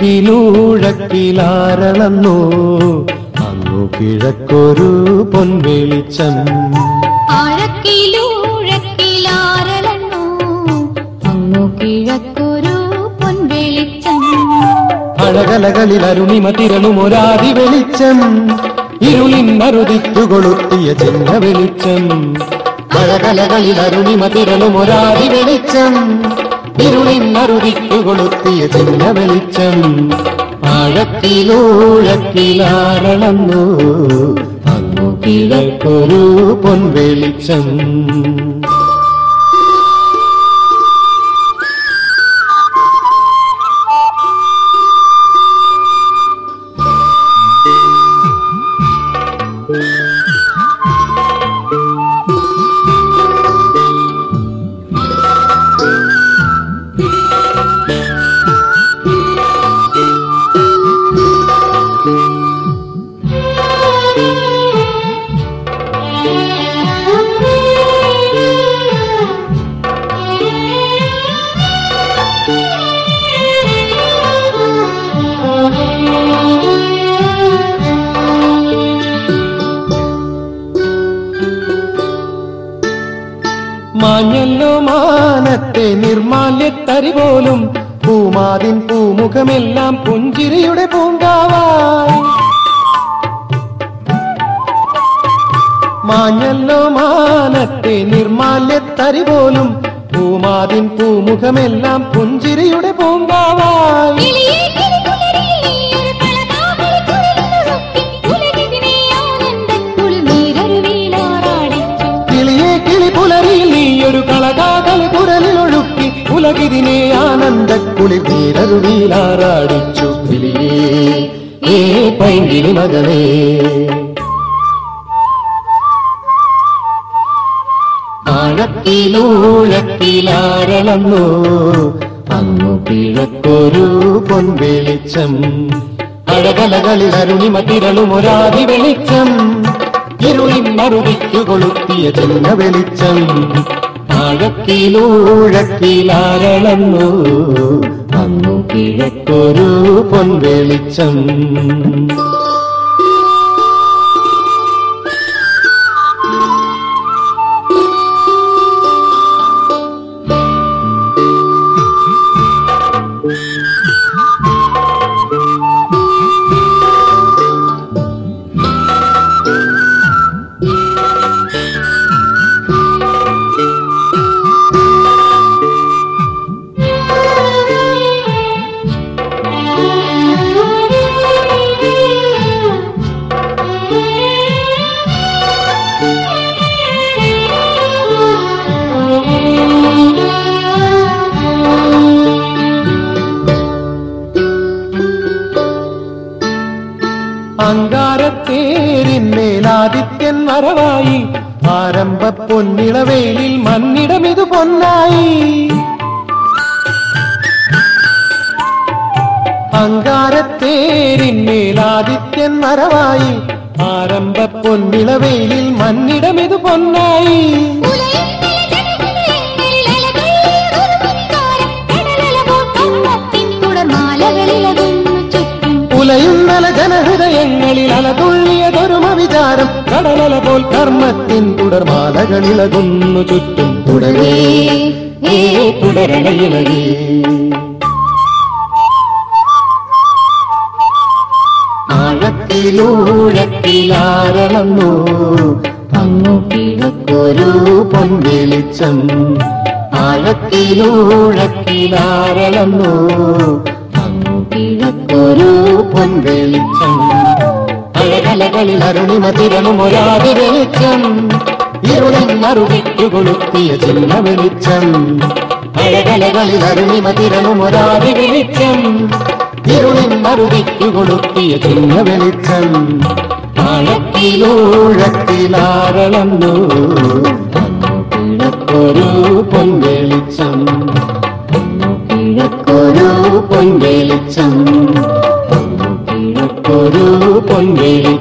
ആഴക്കിലൂഴക്കിലാരളന്നു അങ്ങു കിഴക്കൊരു പൊൻവെളിച്ചം. ആഴക്കിലൂഴക്കിലാരളന്നു. അങ്ങു കിഴക്കൊരു പൊൻവെളിച്ചം. അഴകലകളിൽ അരുണിമ തിരളുമൊരാതി വെളിച്ചം. ഇരുളിൻ മറുതിക്കു കൊളുത്തിയ ചിഹ്ന വെളിച്ചം. അഴകലകളിൽ അരുണിമ തിരളുമൊരാതി വെളിച്ചം. ഇരുളിൻ മറുതിക്കു കൊളുത്തിയ ചിന്ന വെളിച്ചം ആഴത്തിലൂഴക്കിലാരളന്നു അങ്ങു കിഴക്കൊരു പൊൻവെളിച്ചം. നിർമാല്യത്തരി പോലും പൂമാതിൻ പൂമുഖമെല്ലാം പുഞ്ചിരിയുടെ പൂങ്കാവായി. മാഞ്ഞല്ലോ മാനത്തെ നിർമാല്യത്തരി പോലും പൂമാതിൻ പൂമുഖമെല്ലാം പുഞ്ചിരിയുടെ പൂങ്കാവായി. ഉലകിതിനെ ആനന്ദക്കുളി വീരരുവിയിലാറാടിച്ചു കിളിയേ ഏ പൈങ്കിളി മകളേ ആഴത്തിലൂഴത്തിലാരളന്നു അങ്ങു കിഴക്കൊരു പൊൻവെളിച്ചം അഴകലകളിൽ അരുണിമ തിരളുമൊരാതി വെളിച്ചം ഇരുളിൻ മറുവിക്കു കൊളുത്തിയ ചിന്ന വെളിച്ചം ആഴത്തിലൂഴത്തിലാരളന്നു അങ്ങു കിഴക്കൊരു പൊൻവെളിച്ചം. தேரின்மேல் ஆதித்யன் மரவாயி ஆரம்ப பொன்னிலவேலில் மண்ணிடம் இது பொன்னாயி. அங்காரத்தேரின் மேல் ஆதித்யன் ஆரம்ப பொன்னிலவேலில் மண்ணிடம் இது பொன்னாயி. உலயுந்தல ஜனஹதயங்களில் அலதுள்ள കടലല പോൽ കർമ്മത്തിൻ തുടർമാലകളിലകുന്നു ചുറ്റും തുടരേ തുടരേ ഏ തുടരണയിലകേ ആഴത്തിലൂഴത്തിലാരളന്നു അങ്ങു കിഴക്കൊരു പൊൻവെളിച്ചം. ആഴത്തിലൂഴത്തിലാരളന്നു അങ്ങു കിഴക്കൊരു പൊൻവെളിച്ചം. അഴകലകളിൽ അരുണിമ തിരളുമൊരാതി വെളിച്ചം ഇരുളിൻ മറുവിക്കു കൊളുത്തിയ ചിന്ന വെളിച്ചം അഴകലകളിൽ അരുണിമ തിരളുമൊരാതി വെളിച്ചം കൊളുത്തിയ ചിന്ന വെളിച്ചം ആഴത്തിലൂഴത്തിലാരളന്നു അങ്ങു കിഴക്കൊരു പൊൻവെളിച്ചം. കിഴക്കൊരു பொன்வேலும்